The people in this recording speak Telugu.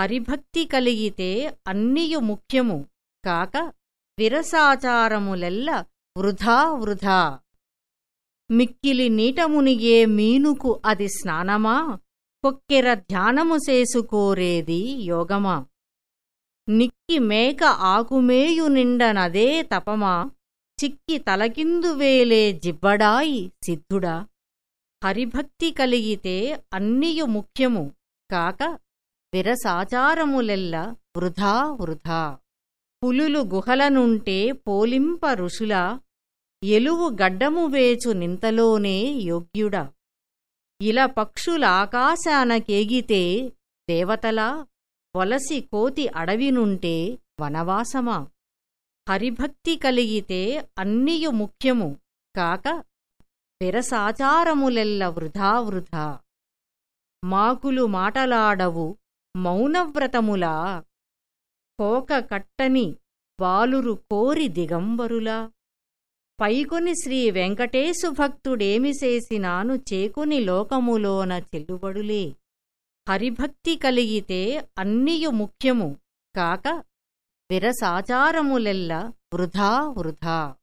హరిభక్తి కలిగితే అన్నియు ముఖ్యము. కాక విరసాచారములెల్ల వృధా వృధా. మిక్కిలి నీటమునిగే మీనుకు అది స్నానమా? కొక్కెర ధ్యానము చేసుకోరేది యోగమా? నిక్కి మేక ఆకుమేయు నిండనదే తపమా? చిక్కి తలకిందు వేలే జిబ్బడాయి సిద్ధుడా? హరిభక్తి కలిగితే అన్నియు ముఖ్యము. కాక విరసాచారములెల్ల వృధా వృధా. పులులు గుహలనుంటే పోలింప ఋషుల ఎలువు గడ్డము వేచు నింతలోనే యోగ్యుడ. ఇలా పక్షులాకాశానకేగితే దేవతలా వలసి కోతి అడవినుంటే వనవాసమా. హరిభక్తి కలిగితే అన్నియు ముఖ్యము కాక విరసాచారములెల్ల వృధా వృధా. మాకులు మాటలాడవు మౌనవ్రతములా కోక కట్టని బాలురు కోరి దిగంబరులా. పైకొని శ్రీ వెంకటేశు భక్తుడేమి చేసినాను చేకుని లోకములోన చెల్లుబడులే. హరిభక్తి కలిగితే అన్నియు ముఖ్యము. కాక విరసాచారములెల్ల వృధా వృధా.